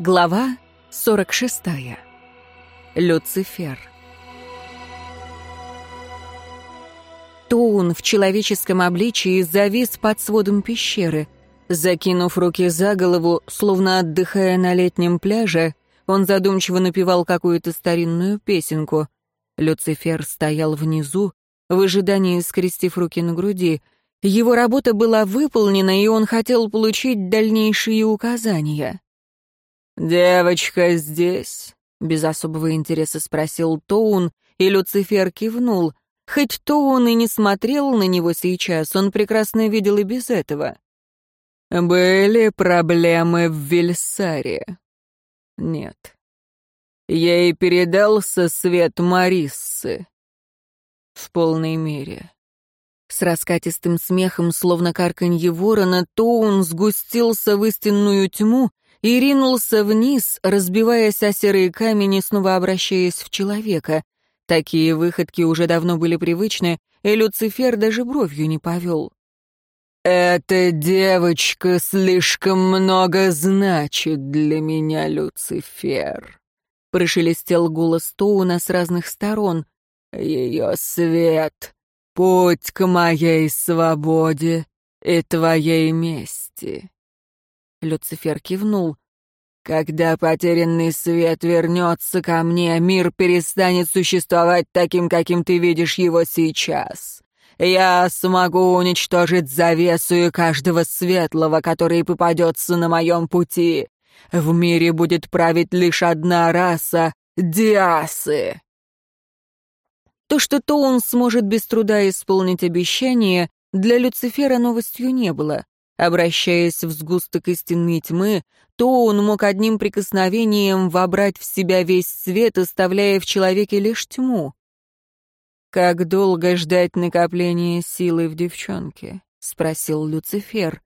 Глава 46. Люцифер. Тоун в человеческом обличии завис под сводом пещеры. Закинув руки за голову, словно отдыхая на летнем пляже, он задумчиво напевал какую-то старинную песенку. Люцифер стоял внизу, в ожидании скрестив руки на груди. Его работа была выполнена, и он хотел получить дальнейшие указания. «Девочка здесь?» — без особого интереса спросил Тоун, и Люцифер кивнул. Хоть Тоун и не смотрел на него сейчас, он прекрасно видел и без этого. «Были проблемы в Вильсаре?» «Нет». Ей передался свет Мариссы. В полной мере. С раскатистым смехом, словно карканье ворона, Тоун сгустился в истинную тьму и ринулся вниз, разбиваясь о серые камни, снова обращаясь в человека. Такие выходки уже давно были привычны, и Люцифер даже бровью не повел. «Эта девочка слишком много значит для меня, Люцифер», — прошелестел голос Тоуна с разных сторон. «Ее свет — путь к моей свободе и твоей мести». Люцифер кивнул. «Когда потерянный свет вернется ко мне, мир перестанет существовать таким, каким ты видишь его сейчас. Я смогу уничтожить завесу и каждого светлого, который попадется на моем пути. В мире будет править лишь одна раса — Диасы». То, что Тоун сможет без труда исполнить обещание, для Люцифера новостью не было. Обращаясь в сгусток истинной тьмы, то он мог одним прикосновением вобрать в себя весь свет, оставляя в человеке лишь тьму. «Как долго ждать накопления силы в девчонке?» — спросил Люцифер.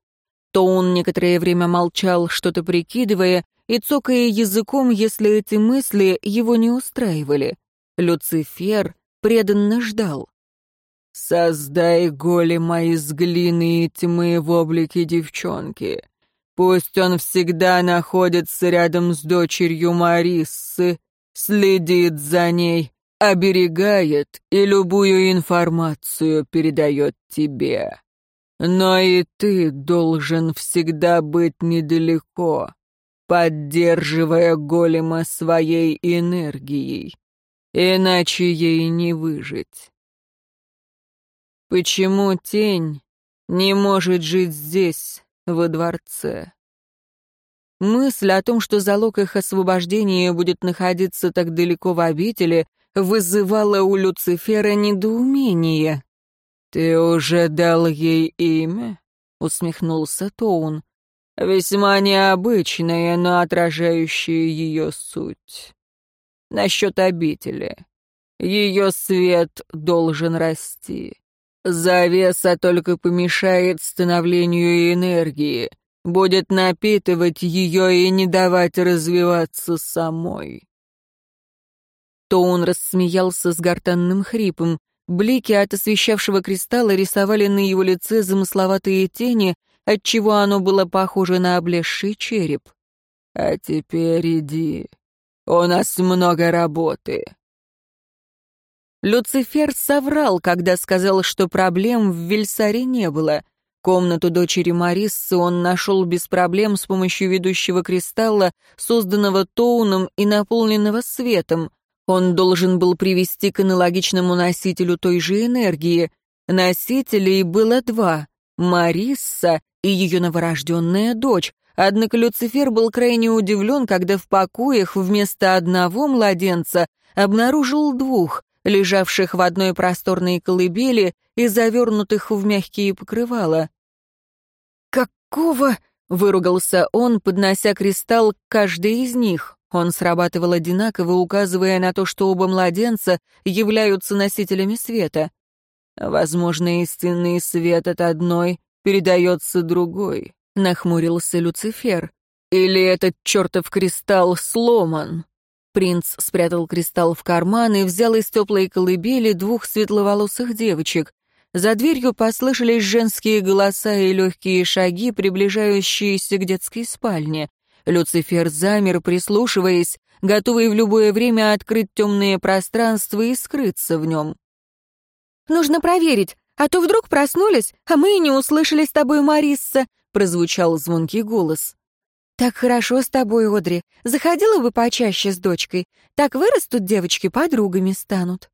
То он некоторое время молчал, что-то прикидывая, и цокая языком, если эти мысли его не устраивали. Люцифер преданно ждал. Создай голема из глины и тьмы в облике девчонки. Пусть он всегда находится рядом с дочерью Мариссы, следит за ней, оберегает и любую информацию передает тебе. Но и ты должен всегда быть недалеко, поддерживая голема своей энергией, иначе ей не выжить. Почему тень не может жить здесь, во дворце? Мысль о том, что залог их освобождения будет находиться так далеко в обители, вызывала у Люцифера недоумение. «Ты уже дал ей имя?» — усмехнулся Тоун. «Весьма необычное, но отражающее ее суть. Насчет обители. Ее свет должен расти. Завеса только помешает становлению энергии, будет напитывать ее и не давать развиваться самой. Тоун рассмеялся с гортанным хрипом. Блики от освещавшего кристалла рисовали на его лице замысловатые тени, отчего оно было похоже на облезший череп. «А теперь иди. У нас много работы. Люцифер соврал, когда сказал, что проблем в Вильсаре не было. Комнату дочери Мариссы он нашел без проблем с помощью ведущего кристалла, созданного Тоуном и наполненного светом. Он должен был привести к аналогичному носителю той же энергии. Носителей было два — Марисса и ее новорожденная дочь, Однако Люцифер был крайне удивлен, когда в покоях вместо одного младенца обнаружил двух, лежавших в одной просторной колыбели и завернутых в мягкие покрывала. «Какого?» — выругался он, поднося кристалл к каждой из них. Он срабатывал одинаково, указывая на то, что оба младенца являются носителями света. «Возможно, истинный свет от одной передается другой», — нахмурился Люцифер. «Или этот чертов кристалл сломан?» Принц спрятал кристалл в карман и взял из теплой колыбели двух светловолосых девочек. За дверью послышались женские голоса и легкие шаги, приближающиеся к детской спальне. Люцифер замер, прислушиваясь, готовый в любое время открыть темные пространства и скрыться в нем. «Нужно проверить, а то вдруг проснулись, а мы и не услышали с тобой Марисса», — прозвучал звонкий голос. «Так хорошо с тобой, Одри. Заходила бы почаще с дочкой. Так вырастут девочки, подругами станут».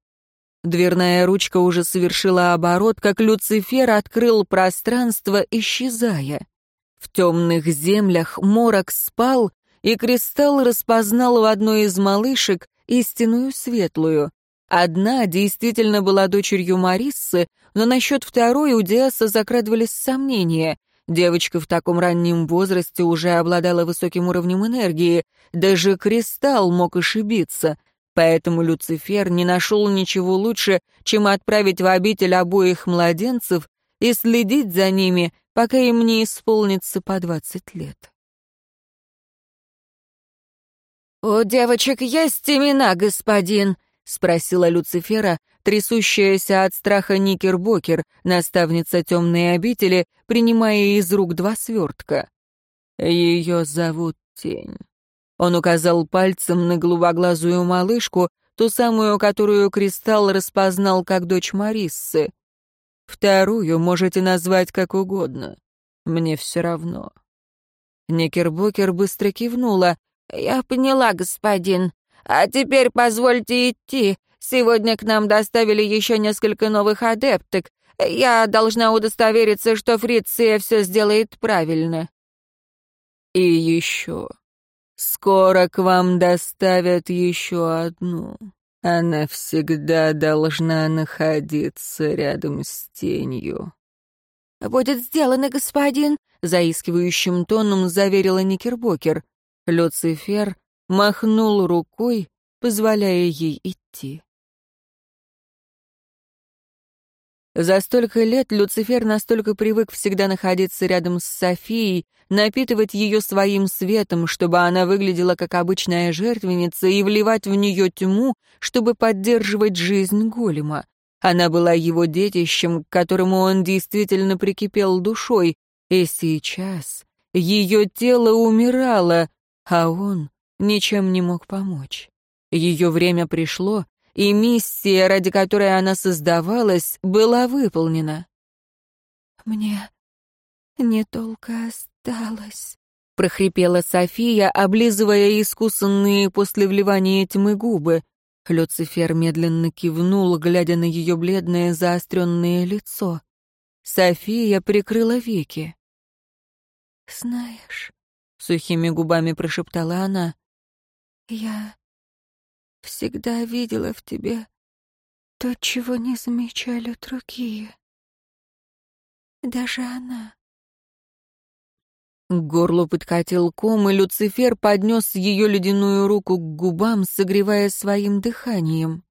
Дверная ручка уже совершила оборот, как Люцифер открыл пространство, исчезая. В темных землях морок спал, и Кристалл распознал в одной из малышек истинную светлую. Одна действительно была дочерью Мариссы, но насчет второй у Диаса закрадывались сомнения. Девочка в таком раннем возрасте уже обладала высоким уровнем энергии, даже Кристалл мог ошибиться — Поэтому Люцифер не нашел ничего лучше, чем отправить в обитель обоих младенцев и следить за ними, пока им не исполнится по двадцать лет. «У девочек есть имена, господин?» — спросила Люцифера, трясущаяся от страха Никербокер, наставница темной обители, принимая из рук два свертка. «Ее зовут Тень». Он указал пальцем на голубоглазую малышку, ту самую, которую Кристалл распознал как дочь Мариссы. Вторую можете назвать как угодно. Мне все равно. Никербокер быстро кивнула. «Я поняла, господин. А теперь позвольте идти. Сегодня к нам доставили еще несколько новых адепток. Я должна удостовериться, что Фриция все сделает правильно». «И еще», Скоро к вам доставят еще одну. Она всегда должна находиться рядом с тенью». «Будет сделано, господин», — заискивающим тоном заверила Никербокер. Люцифер махнул рукой, позволяя ей идти. За столько лет Люцифер настолько привык всегда находиться рядом с Софией, напитывать ее своим светом, чтобы она выглядела как обычная жертвенница, и вливать в нее тьму, чтобы поддерживать жизнь голема. Она была его детищем, к которому он действительно прикипел душой, и сейчас ее тело умирало, а он ничем не мог помочь. Ее время пришло, и миссия, ради которой она создавалась, была выполнена. «Мне не только осталось», — прохрипела София, облизывая искусанные после вливания тьмы губы. Люцифер медленно кивнул, глядя на ее бледное заостренное лицо. София прикрыла веки. «Знаешь», — сухими губами прошептала она, — «я всегда видела в тебе то, чего не замечали другие. Даже она. К горлу подкатил ком, и Люцифер поднес ее ледяную руку к губам, согревая своим дыханием.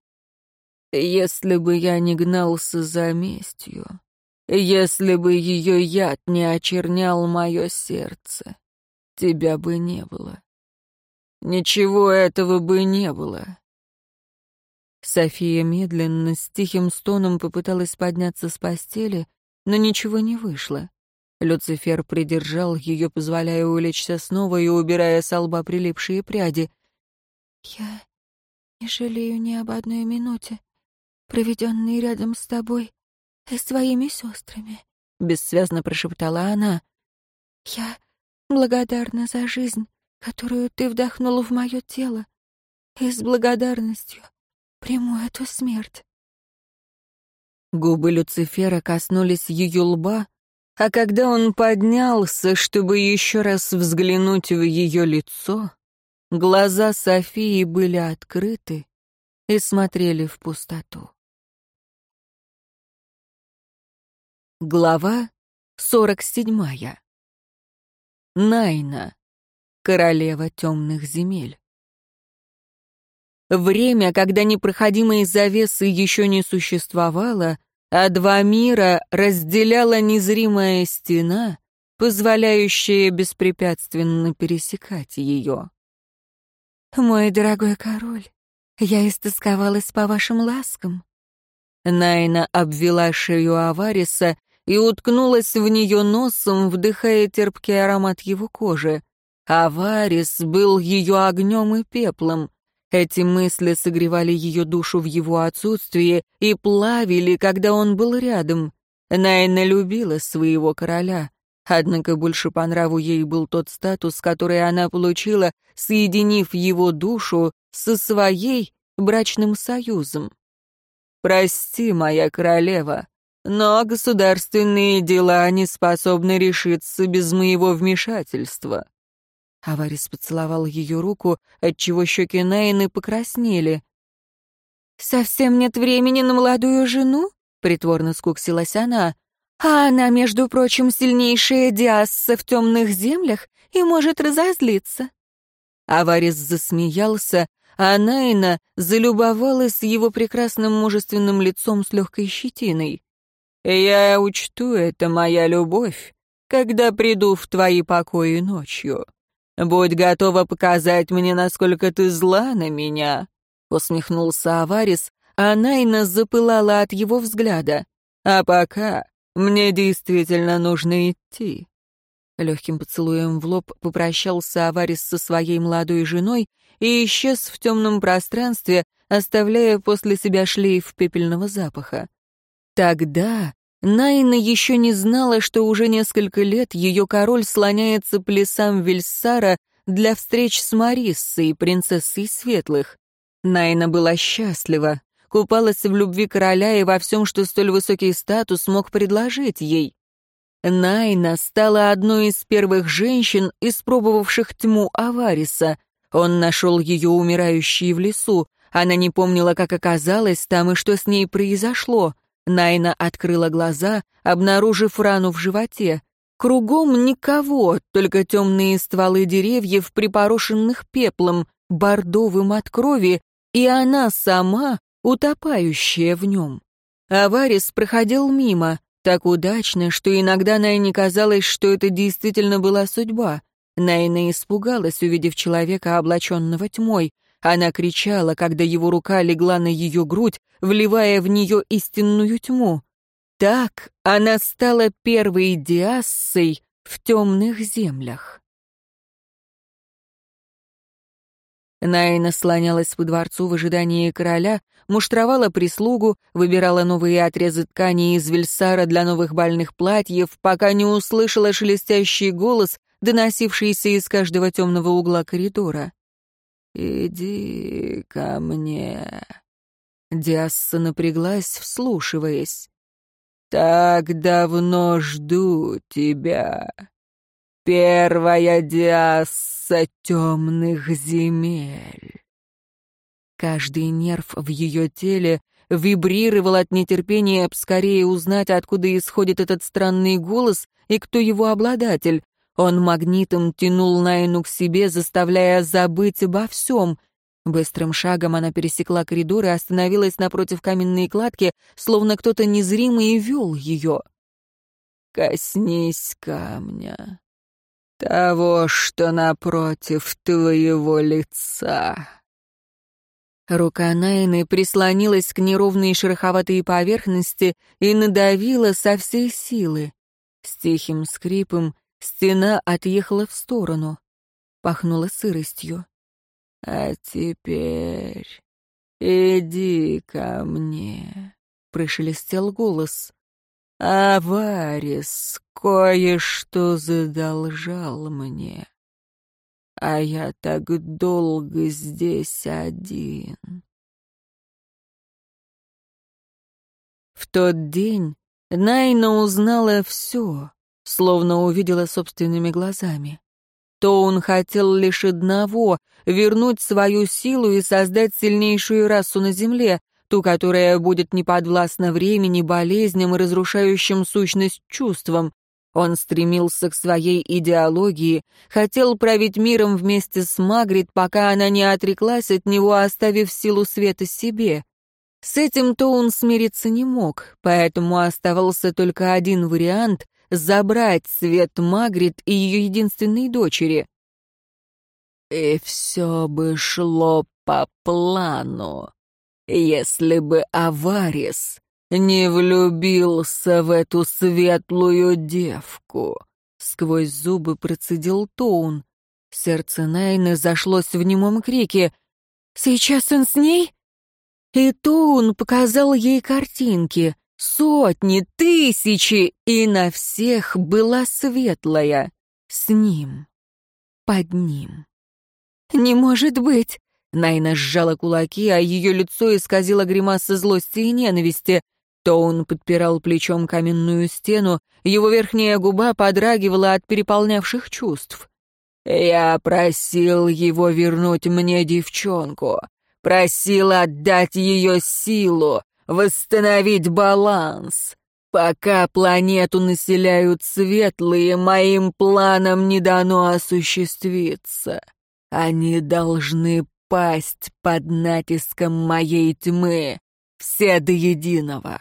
«Если бы я не гнался за местью, если бы ее яд не очернял мое сердце, тебя бы не было. Ничего этого бы не было. София медленно, с тихим стоном попыталась подняться с постели, но ничего не вышло. Люцифер придержал ее, позволяя улечься снова и убирая с лба прилипшие пряди. «Я не жалею ни об одной минуте, проведенной рядом с тобой и своими сестрами», — бессвязно прошептала она. «Я благодарна за жизнь, которую ты вдохнула в мое тело, и с благодарностью приму эту смерть. Губы Люцифера коснулись ее лба, а когда он поднялся, чтобы еще раз взглянуть в ее лицо, глаза Софии были открыты и смотрели в пустоту. Глава сорок седьмая. Найна, королева темных земель. Время, когда непроходимой завесы еще не существовало, а два мира разделяла незримая стена, позволяющая беспрепятственно пересекать ее. «Мой дорогой король, я истосковалась по вашим ласкам». Найна обвела шею Авариса и уткнулась в нее носом, вдыхая терпкий аромат его кожи. Аварис был ее огнем и пеплом. Эти мысли согревали ее душу в его отсутствие и плавили, когда он был рядом. Найна любила своего короля. Однако больше по нраву ей был тот статус, который она получила, соединив его душу со своей брачным союзом. «Прости, моя королева, но государственные дела не способны решиться без моего вмешательства». Аварис поцеловал ее руку, отчего щеки Найны покраснели. «Совсем нет времени на молодую жену?» — притворно скуксилась она. А она, между прочим, сильнейшая Диасса в темных землях и может разозлиться. Аварис засмеялся, а Найна залюбовалась его прекрасным мужественным лицом с легкой щетиной. «Я учту это, моя любовь, когда приду в твои покои ночью. Будь готова показать мне, насколько ты зла на меня», — усмехнулся Аварис, а Найна запылала от его взгляда. «А пока мне действительно нужно идти». Легким поцелуем в лоб попрощался Аварис со своей молодой женой и исчез в темном пространстве, оставляя после себя шлейф пепельного запаха. Тогда Найна еще не знала, что уже несколько лет ее король слоняется по лесам Вильсара для встреч с Мариссой, принцессой Светлых. Найна была счастлива купалась в любви короля и во всем, что столь высокий статус мог предложить ей. Найна стала одной из первых женщин, испробовавших тьму Авариса. Он нашел ее умирающей в лесу. Она не помнила, как оказалась там и что с ней произошло. Найна открыла глаза, обнаружив рану в животе. Кругом никого, только темные стволы деревьев, припорошенных пеплом, бордовым от крови, и она сама утопающая в нем. Аварис проходил мимо, так удачно, что иногда Найне казалось, что это действительно была судьба. Найна испугалась, увидев человека, облаченного тьмой. Она кричала, когда его рука легла на ее грудь, вливая в нее истинную тьму. Так она стала первой диассой в темных землях. Найна слонялась по дворцу в ожидании короля, муштровала прислугу, выбирала новые отрезы ткани из вельсара для новых бальных платьев, пока не услышала шелестящий голос, доносившийся из каждого темного угла коридора. «Иди ко мне». Диасса напряглась, вслушиваясь. «Так давно жду тебя. Первая Диасса темных земель. Каждый нерв в ее теле вибрировал от нетерпения скорее узнать, откуда исходит этот странный голос и кто его обладатель. Он магнитом тянул Найну к себе, заставляя забыть обо всем. Быстрым шагом она пересекла коридор и остановилась напротив каменной кладки, словно кто-то незримый вел ее. «Коснись камня», того, что напротив твоего лица». Рука Найны прислонилась к неровной шероховатой поверхности и надавила со всей силы. С тихим скрипом стена отъехала в сторону. Пахнула сыростью. «А теперь иди ко мне», — прошелестел голос. «Аварис кое-что задолжал мне, а я так долго здесь один». В тот день Найна узнала все, словно увидела собственными глазами. То он хотел лишь одного — вернуть свою силу и создать сильнейшую расу на Земле, ту, которая будет неподвластна времени, болезням и разрушающим сущность чувствам. Он стремился к своей идеологии, хотел править миром вместе с Магрит, пока она не отреклась от него, оставив силу света себе. С этим-то он смириться не мог, поэтому оставался только один вариант — забрать свет Магрит и ее единственной дочери. «И все бы шло по плану», если бы Аварис не влюбился в эту светлую девку, сквозь зубы процедил Тоун. Сердце Найны зашлось в немом крике. «Сейчас он с ней?» И Тоун показал ей картинки, сотни, тысячи, и на всех была светлая, с ним, под ним. «Не может быть!» Найна сжала кулаки, а ее лицо исказило гримаса злости и ненависти. Тоун подпирал плечом каменную стену, его верхняя губа подрагивала от переполнявших чувств. «Я просил его вернуть мне девчонку, просил отдать ее силу, восстановить баланс. Пока планету населяют светлые, моим планам не дано осуществиться. Они должны пасть под натиском моей тьмы, все до единого.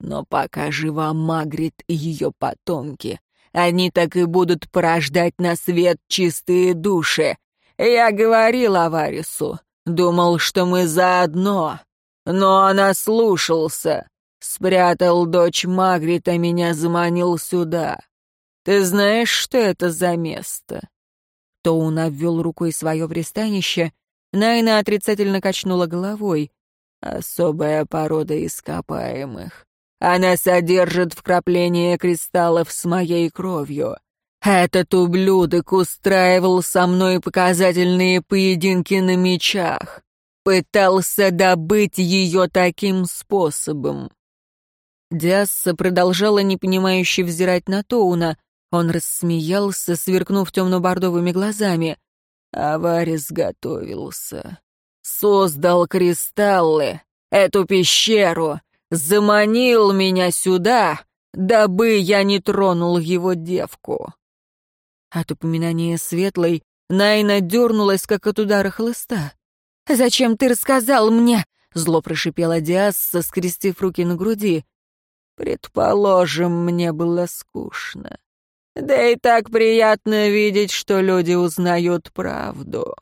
Но пока жива Магрит и ее потомки, они так и будут порождать на свет чистые души. Я говорил Аварису, думал, что мы заодно, но она слушался. Спрятал дочь Магрита, меня заманил сюда. Ты знаешь, что это за место?» Тоун обвел рукой свое пристанище. Найна отрицательно качнула головой. «Особая порода ископаемых. Она содержит вкрапление кристаллов с моей кровью. Этот ублюдок устраивал со мной показательные поединки на мечах. Пытался добыть ее таким способом. Диасса продолжала непонимающе взирать на Тоуна. Он рассмеялся, сверкнув темно-бордовыми глазами. Аварис готовился. Создал кристаллы, эту пещеру, заманил меня сюда, дабы я не тронул его девку. От упоминания светлой Найна дернулась, как от удара хлыста. «Зачем ты рассказал мне?» — зло прошипела Диасса, скрестив руки на груди. «Предположим, мне было скучно. Да и так приятно видеть, что люди узнают правду».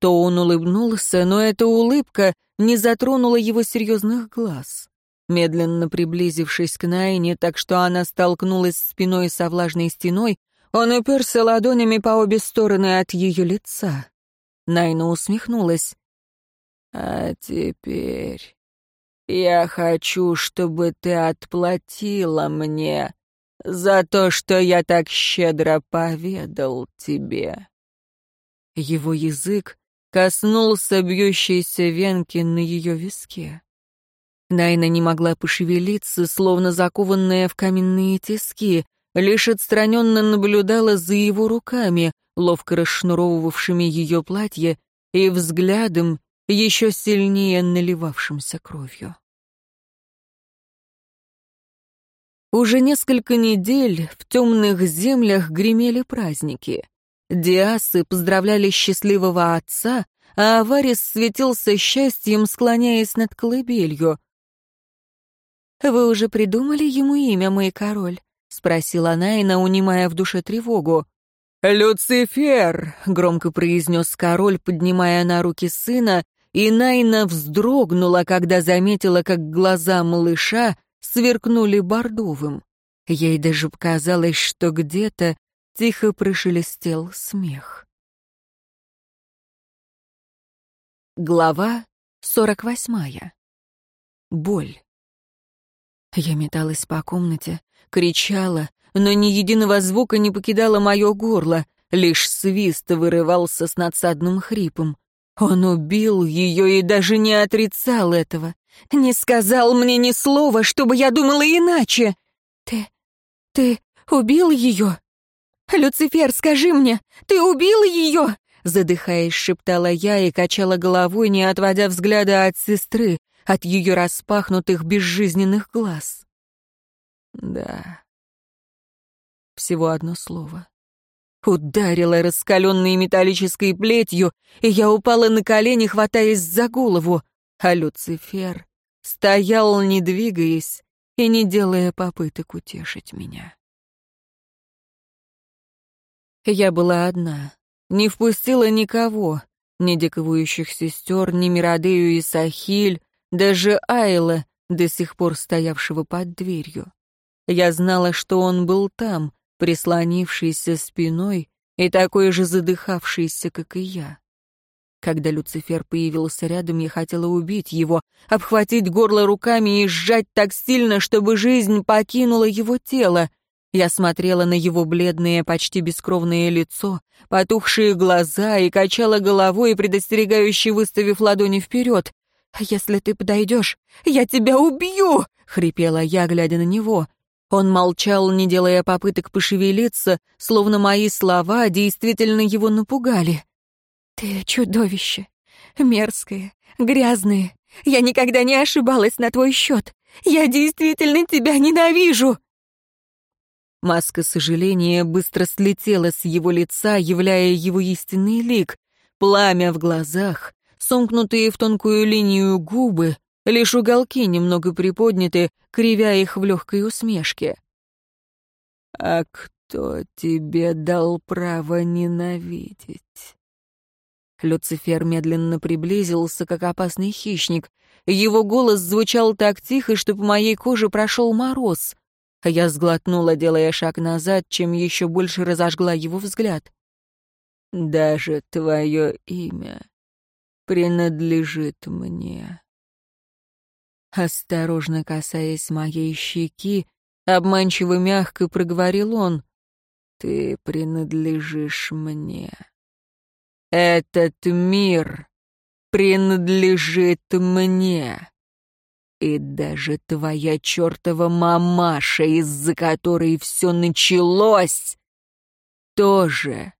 То он улыбнулся, но эта улыбка не затронула его серьезных глаз. Медленно приблизившись к Найне, так что она столкнулась спиной со влажной стеной, он уперся ладонями по обе стороны от ее лица. Найна усмехнулась. «А теперь я хочу, чтобы ты отплатила мне за то, что я так щедро поведал тебе». Его язык коснулся бьющейся венки на ее виске. Найна не могла пошевелиться, словно закованная в каменные тиски, лишь отстраненно наблюдала за его руками, ловко расшнуровывавшими ее платье, и взглядом, еще сильнее наливавшимся кровью. Уже несколько недель в темных землях гремели праздники. Диасы поздравляли счастливого отца, а Аварис светился счастьем, склоняясь над колыбелью. «Вы уже придумали ему имя, мой король?» — спросила Найна, унимая в душе тревогу. «Люцифер!» — громко произнес король, поднимая на руки сына, и Найна вздрогнула, когда заметила, как глаза малыша сверкнули бордовым. Ей даже показалось, что где-то Тихо прошелестел смех. Глава сорок восьмая. Боль. Я металась по комнате, кричала, но ни единого звука не покидало мое горло, лишь свист вырывался с надсадным хрипом. Он убил ее и даже не отрицал этого. Не сказал мне ни слова, чтобы я думала иначе. Ты... ты убил ее? «Люцифер, скажи мне, ты убил ее?» Задыхаясь, шептала я и качала головой, не отводя взгляда от сестры, от ее распахнутых безжизненных глаз. «Да». Всего одно слово. Ударила раскаленной металлической плетью, и я упала на колени, хватаясь за голову, а Люцифер стоял, не двигаясь и не делая попыток утешить меня. Я была одна. Не впустила никого. Ни диковующих сестер, ни Миродею и Сахиль, даже Айла, до сих пор стоявшего под дверью. Я знала, что он был там, прислонившийся спиной, и такой же задыхавшийся, как и я. Когда Люцифер появился рядом, я хотела убить его, обхватить горло руками и сжать так сильно, чтобы жизнь покинула его тело. Я смотрела на его бледное, почти бескровное лицо, потухшие глаза и качала головой, предостерегающе выставив ладони вперед. «Если ты подойдешь, я тебя убью!» — хрипела я, глядя на него. Он молчал, не делая попыток пошевелиться, словно мои слова действительно его напугали. «Ты чудовище. Мерзкое, грязное. Я никогда не ошибалась на твой счет. Я действительно тебя ненавижу!» Маска сожаления быстро слетела с его лица, являя его истинный лик. Пламя в глазах, сомкнутые в тонкую линию губы, лишь уголки немного приподняты, кривя их в легкой усмешке. «А кто тебе дал право ненавидеть?» Люцифер медленно приблизился, как опасный хищник. Его голос звучал так тихо, что по моей коже прошел мороз. Я сглотнула, делая шаг назад, чем еще больше разожгла его взгляд. «Даже твое имя принадлежит мне». Осторожно касаясь моей щеки, обманчиво мягко проговорил он. «Ты принадлежишь мне». Этот мир принадлежит мне. И даже твоя чертова мамаша, из-за которой все началось, тоже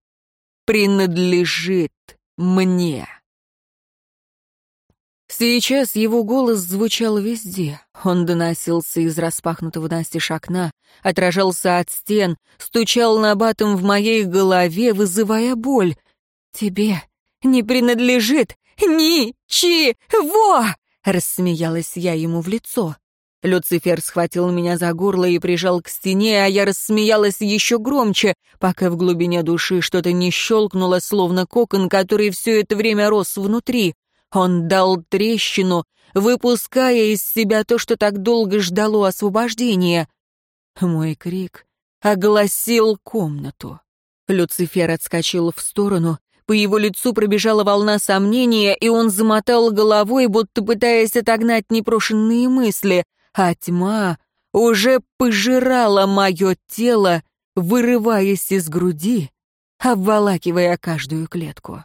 принадлежит мне. Сейчас его голос звучал везде. Он доносился из распахнутого настежь окна, отражался от стен, стучал на батом в моей голове, вызывая боль. «Тебе не принадлежит ничего!» — рассмеялась я ему в лицо. Люцифер схватил меня за горло и прижал к стене, а я рассмеялась еще громче, пока в глубине души что-то не щелкнуло, словно кокон, который все это время рос внутри. Он дал трещину, выпуская из себя то, что так долго ждало освобождения. Мой крик огласил комнату. Люцифер отскочил в сторону, по его лицу пробежала волна сомнения, и он замотал головой, будто пытаясь отогнать непрошенные мысли, а тьма уже пожирала мое тело, вырываясь из груди, обволакивая каждую клетку.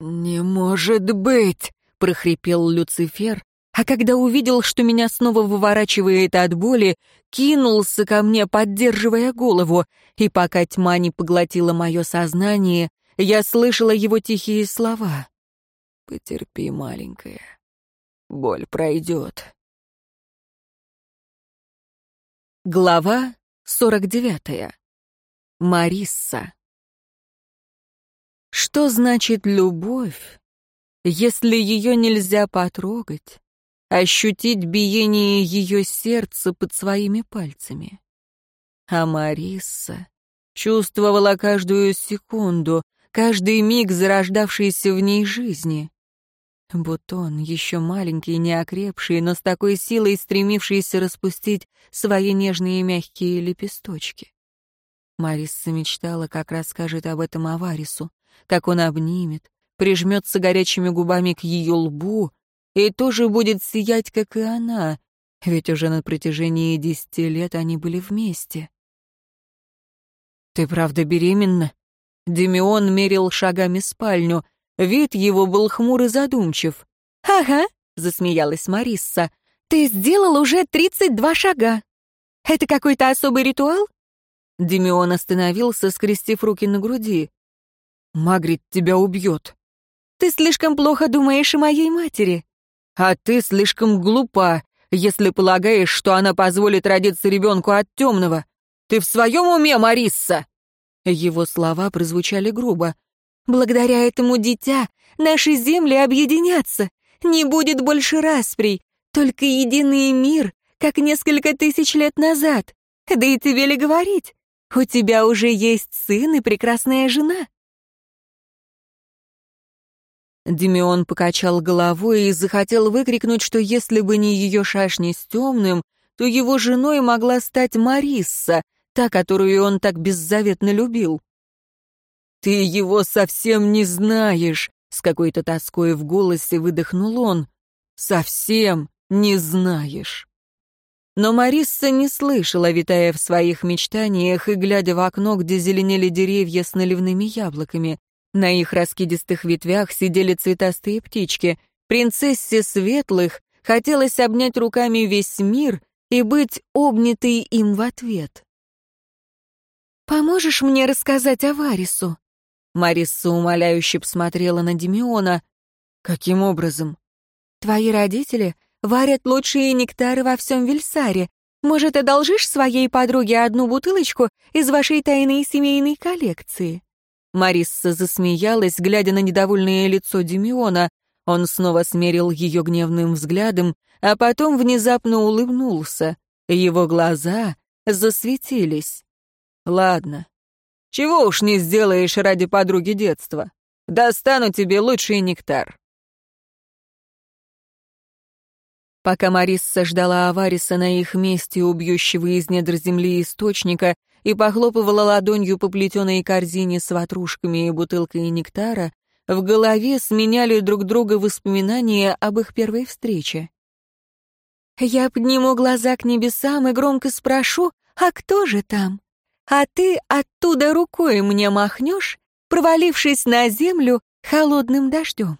«Не может быть!» — прохрипел Люцифер, а когда увидел, что меня снова выворачивает от боли, кинулся ко мне, поддерживая голову, и пока тьма не поглотила мое сознание, я слышала его тихие слова. «Потерпи, маленькая, боль пройдет». Глава сорок девятая. Марисса. Что значит любовь, если ее нельзя потрогать? ощутить биение ее сердца под своими пальцами. А Мариса чувствовала каждую секунду, каждый миг зарождавшейся в ней жизни. Бутон, еще маленький, неокрепший, но с такой силой стремившийся распустить свои нежные мягкие лепесточки. Мариса мечтала, как расскажет об этом Аварису, как он обнимет, прижмется горячими губами к ее лбу, и тоже будет сиять, как и она, ведь уже на протяжении десяти лет они были вместе. «Ты правда беременна?» Демион мерил шагами спальню. Вид его был хмур и задумчив. «Ага», — засмеялась Марисса, — «ты сделал уже тридцать два шага. Это какой-то особый ритуал?» Демион остановился, скрестив руки на груди. «Магрит тебя убьет». «Ты слишком плохо думаешь о моей матери. А ты слишком глупа, если полагаешь, что она позволит родиться ребенку от темного. Ты в своем уме, Марисса?» Его слова прозвучали грубо. «Благодаря этому дитя наши земли объединятся. Не будет больше расприй, только единый мир, как несколько тысяч лет назад. Да и тебе ли говорить? У тебя уже есть сын и прекрасная жена. Демион покачал головой и захотел выкрикнуть, что если бы не ее шашни с темным, то его женой могла стать Марисса, та, которую он так беззаветно любил. «Ты его совсем не знаешь», — с какой-то тоской в голосе выдохнул он. «Совсем не знаешь». Но Марисса не слышала, витая в своих мечтаниях и глядя в окно, где зеленели деревья с наливными яблоками. На их раскидистых ветвях сидели цветастые птички. Принцессе Светлых хотелось обнять руками весь мир и быть обнятой им в ответ. «Поможешь мне рассказать о Варису?» Марисса умоляюще посмотрела на Демиона. «Каким образом?» «Твои родители варят лучшие нектары во всем Вильсаре. Может, одолжишь своей подруге одну бутылочку из вашей тайной семейной коллекции?» Марисса засмеялась, глядя на недовольное лицо Демиона. Он снова смерил ее гневным взглядом, а потом внезапно улыбнулся. Его глаза засветились. «Ладно. Чего уж не сделаешь ради подруги детства. Достану тебе лучший нектар». Пока Марисса ждала Авариса на их месте, убьющего из недр земли источника, и похлопывала ладонью по плетеной корзине с ватрушками и бутылкой нектара, в голове сменяли друг друга воспоминания об их первой встрече. «Я подниму глаза к небесам и громко спрошу, а кто же там? А ты оттуда рукой мне махнешь, провалившись на землю холодным дождем».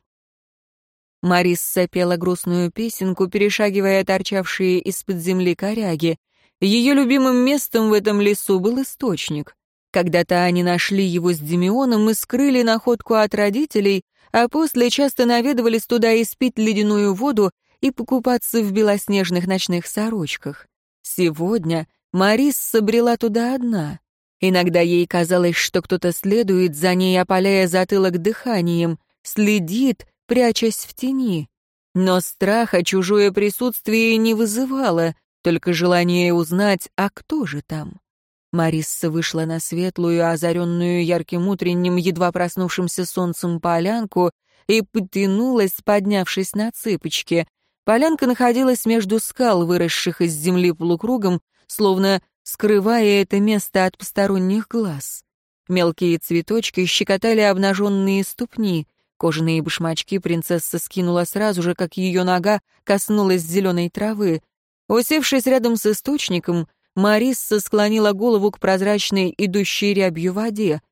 Марисса пела грустную песенку, перешагивая торчавшие из-под земли коряги. Ее любимым местом в этом лесу был источник. Когда-то они нашли его с Демионом и скрыли находку от родителей, а после часто наведывались туда испить ледяную воду и покупаться в белоснежных ночных сорочках. Сегодня Марис собрела туда одна. Иногда ей казалось, что кто-то следует за ней, опаляя затылок дыханием, следит, прячась в тени. Но страха чужое присутствие не вызывало, только желание узнать, а кто же там. Марисса вышла на светлую, озаренную ярким утренним, едва проснувшимся солнцем полянку и потянулась, поднявшись на цыпочки. Полянка находилась между скал, выросших из земли полукругом, словно скрывая это место от посторонних глаз. Мелкие цветочки щекотали обнаженные ступни. Кожаные башмачки принцесса скинула сразу же, как ее нога коснулась зеленой травы. Усевшись рядом с источником, Марисса склонила голову к прозрачной, идущей рябью воде.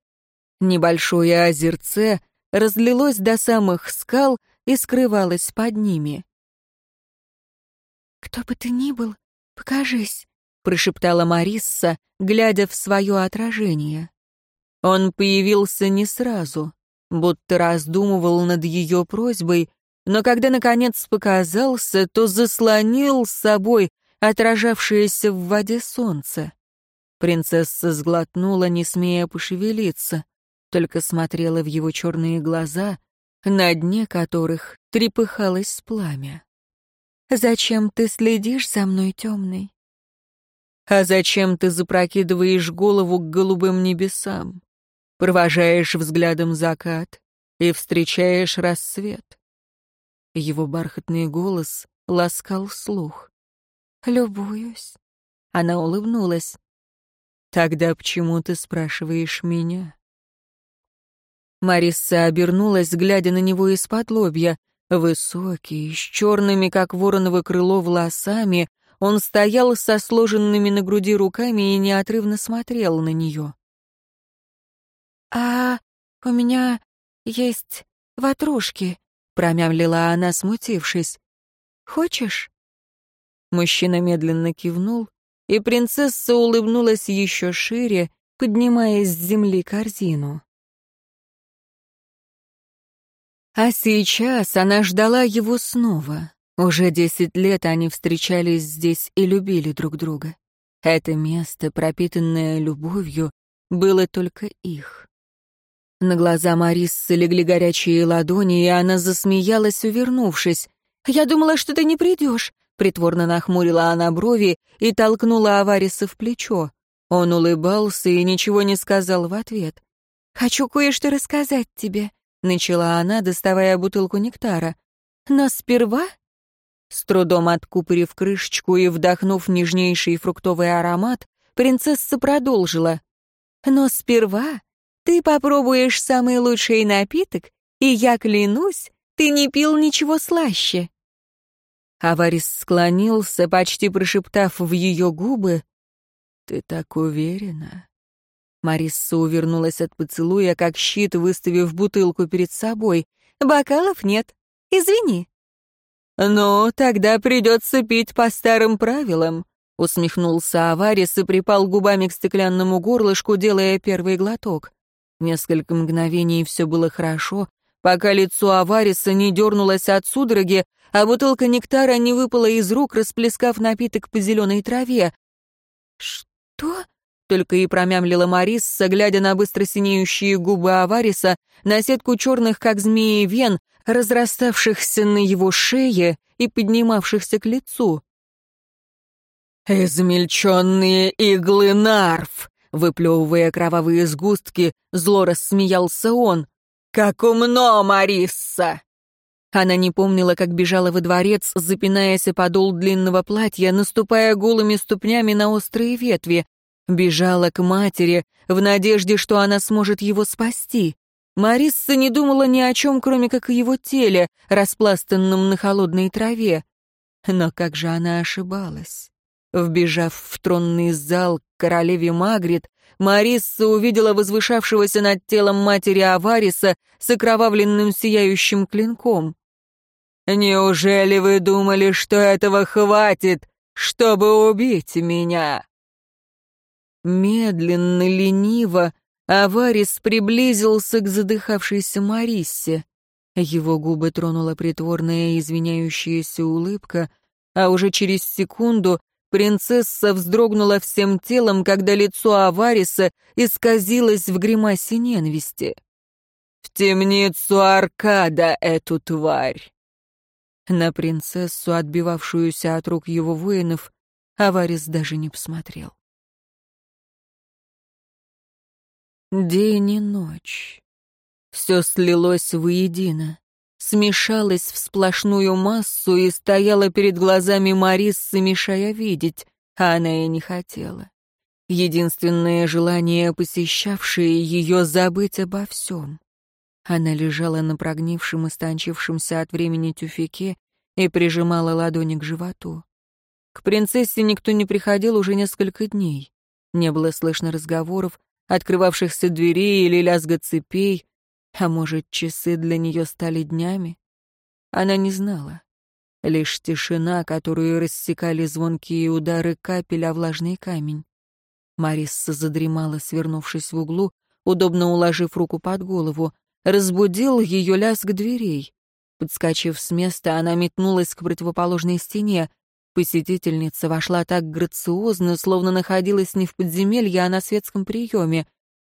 Небольшое озерце разлилось до самых скал и скрывалось под ними. «Кто бы ты ни был, покажись», — прошептала Марисса, глядя в свое отражение. Он появился не сразу будто раздумывал над ее просьбой, но когда, наконец, показался, то заслонил с собой отражавшееся в воде солнце. Принцесса сглотнула, не смея пошевелиться, только смотрела в его черные глаза, на дне которых трепыхалось пламя. «Зачем ты следишь за мной, темный?» «А зачем ты запрокидываешь голову к голубым небесам? провожаешь взглядом закат и встречаешь рассвет. Его бархатный голос ласкал слух. «Любуюсь». Она улыбнулась. «Тогда почему ты спрашиваешь меня?» Марисса обернулась, глядя на него из-под лобья. Высокий, с черными, как вороново крыло, волосами, он стоял со сложенными на груди руками и неотрывно смотрел на нее. «А у меня есть ватрушки», — промямлила она, смутившись. «Хочешь?» Мужчина медленно кивнул, и принцесса улыбнулась еще шире, поднимая с земли корзину. А сейчас она ждала его снова. Уже десять лет они встречались здесь и любили друг друга. Это место, пропитанное любовью, было только их. На глаза Мариссы легли горячие ладони, и она засмеялась, увернувшись. «Я думала, что ты не придешь», — притворно нахмурила она брови и толкнула Авариса в плечо. Он улыбался и ничего не сказал в ответ. «Хочу кое-что рассказать тебе», — начала она, доставая бутылку нектара. «Но сперва...» С трудом откупорив крышечку и вдохнув нежнейший фруктовый аромат, принцесса продолжила. «Но сперва ты попробуешь самый лучший напиток, и я клянусь, ты не пил ничего слаще». Аварис склонился, почти прошептав в ее губы. «Ты так уверена?» Марисса увернулась от поцелуя, как щит, выставив бутылку перед собой. «Бокалов нет. Извини». «Ну, тогда придется пить по старым правилам», — усмехнулся Аварис и припал губами к стеклянному горлышку, делая первый глоток. Несколько мгновений все было хорошо, пока лицо Авариса не дернулось от судороги, а бутылка нектара не выпала из рук, расплескав напиток по зеленой траве. «Что?» только и промямлила Марисса, глядя на быстро синеющие губы Авариса, на сетку черных, как змеи, вен, разраставшихся на его шее и поднимавшихся к лицу. «Измельченные иглы нарв!» Выплевывая кровавые сгустки, зло рассмеялся он. «Как умно, Марисса!» Она не помнила, как бежала во дворец, запинаясь о подол длинного платья, наступая голыми ступнями на острые ветви. Бежала к матери в надежде, что она сможет его спасти. Марисса не думала ни о чем, кроме как о его теле, распластанном на холодной траве. Но как же она ошибалась? Вбежав в тронный зал к королеве Магрит, Марисса увидела возвышавшегося над телом матери Авариса с окровавленным сияющим клинком. «Неужели вы думали, что этого хватит, чтобы убить меня?» Медленно, лениво Аварис приблизился к задыхавшейся Мариссе. Его губы тронула притворная извиняющаяся улыбка, а уже через секунду принцесса вздрогнула всем телом, когда лицо Авариса исказилось в гримасе ненависти. «В темницу Аркада эту тварь!» На принцессу, отбивавшуюся от рук его воинов, Аварис даже не посмотрел. День и ночь. Все слилось воедино, смешалось в сплошную массу и стояло перед глазами Мариссы, мешая видеть, а она и не хотела. Единственное желание, посещавшее ее, забыть обо всем. Она лежала на прогнившем и станчившемся от времени тюфяке и прижимала ладони к животу. К принцессе никто не приходил уже несколько дней. Не было слышно разговоров, открывавшихся дверей или лязга цепей, а может, часы для нее стали днями? Она не знала. Лишь тишина, которую рассекали звонкие удары капель о влажный камень. Марисса задремала, свернувшись в углу, удобно уложив руку под голову. Разбудил ее лязг дверей. Подскочив с места, она метнулась к противоположной стене. Посетительница вошла так грациозно, словно находилась не в подземелье, а на светском приеме.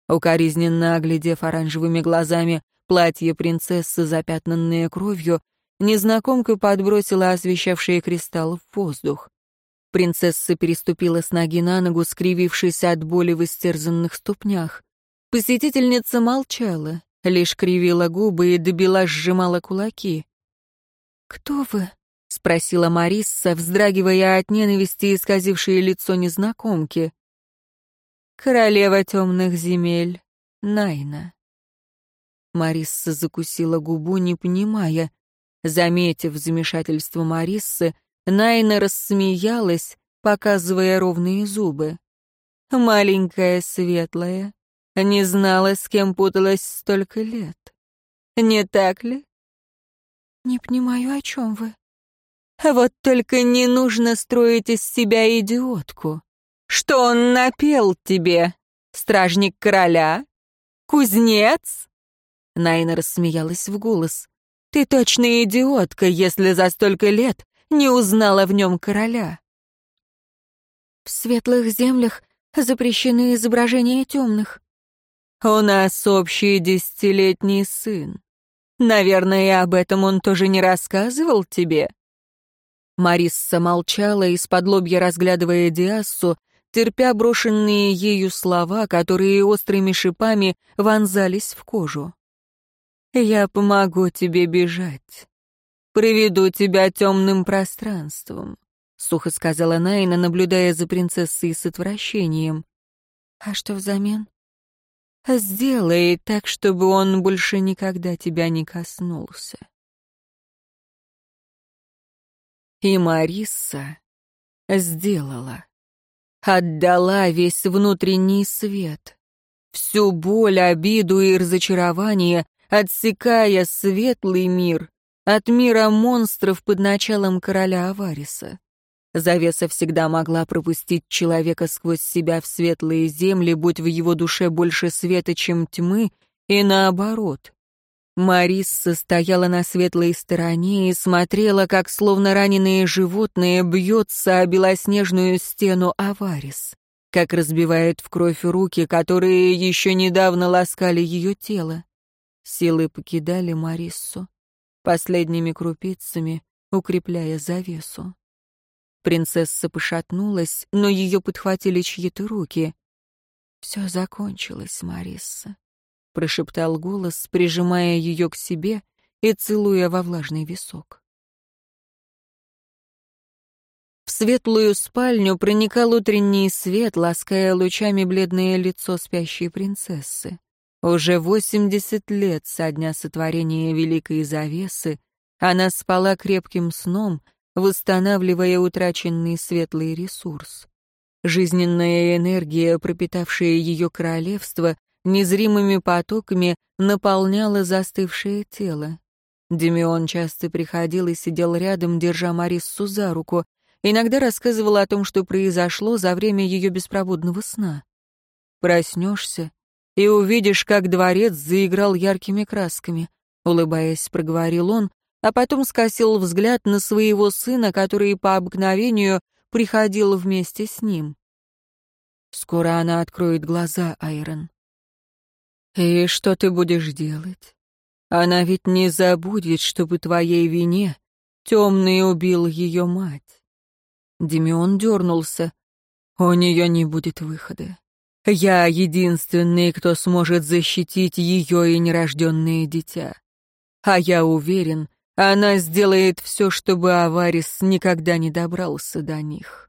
Укоризненно оглядев оранжевыми глазами платье принцессы, запятнанное кровью, незнакомка подбросила освещавшие кристалл в воздух. Принцесса переступила с ноги на ногу, скривившись от боли в истерзанных ступнях. Посетительница молчала, лишь кривила губы и добила сжимала кулаки. «Кто вы?» — спросила Марисса, вздрагивая от ненависти, исказившее лицо незнакомки. «Королева темных земель, Найна». Марисса закусила губу, не понимая. Заметив замешательство Мариссы, Найна рассмеялась, показывая ровные зубы. «Маленькая светлая, не знала, с кем путалась столько лет. Не так ли?» «Не понимаю, о чем вы?» Вот только не нужно строить из себя идиотку. Что он напел тебе? Стражник короля? Кузнец?» Найна рассмеялась в голос. «Ты точно идиотка, если за столько лет не узнала в нем короля». «В светлых землях запрещены изображения темных». «У нас общий десятилетний сын. Наверное, об этом он тоже не рассказывал тебе?» Марисса молчала, из-под лобья разглядывая Диассу, терпя брошенные ею слова, которые острыми шипами вонзались в кожу. «Я помогу тебе бежать. Приведу тебя темным пространством. — сухо сказала Найна, наблюдая за принцессой с отвращением. «А что взамен?» «Сделай так, чтобы он больше никогда тебя не коснулся». И Марисса сделала. Отдала весь внутренний свет. Всю боль, обиду и разочарование, отсекая светлый мир от мира монстров под началом короля Авариса. Завеса всегда могла пропустить человека сквозь себя в светлые земли, будь в его душе больше света, чем тьмы, и наоборот. Марисса стояла на светлой стороне и смотрела, как словно раненые животные бьется о белоснежную стену Аварис, как разбивает в кровь руки, которые еще недавно ласкали ее тело. Силы покидали Мариссу, последними крупицами укрепляя завесу. Принцесса пошатнулась, но ее подхватили чьи-то руки. «Все закончилось, Марисса», — прошептал голос, прижимая ее к себе и целуя во влажный висок. В светлую спальню проникал утренний свет, лаская лучами бледное лицо спящей принцессы. Уже восемьдесят лет со дня сотворения Великой Завесы она спала крепким сном — восстанавливая утраченный светлый ресурс. Жизненная энергия, пропитавшая ее королевство, незримыми потоками наполняла застывшее тело. Демион часто приходил и сидел рядом, держа Мариссу за руку, иногда рассказывал о том, что произошло за время ее беспроводного сна. «Проснешься и увидишь, как дворец заиграл яркими красками», — улыбаясь, проговорил он, а потом скосил взгляд на своего сына, который по обыкновению приходил вместе с ним. Скоро она откроет глаза, Айрон. И что ты будешь делать? Она ведь не забудет, что по твоей вине темный убил ее мать. Демион дернулся. У нее не будет выхода. Я единственный, кто сможет защитить ее и нерожденное дитя. А я уверен, она сделает все, чтобы Аварис никогда не добрался до них.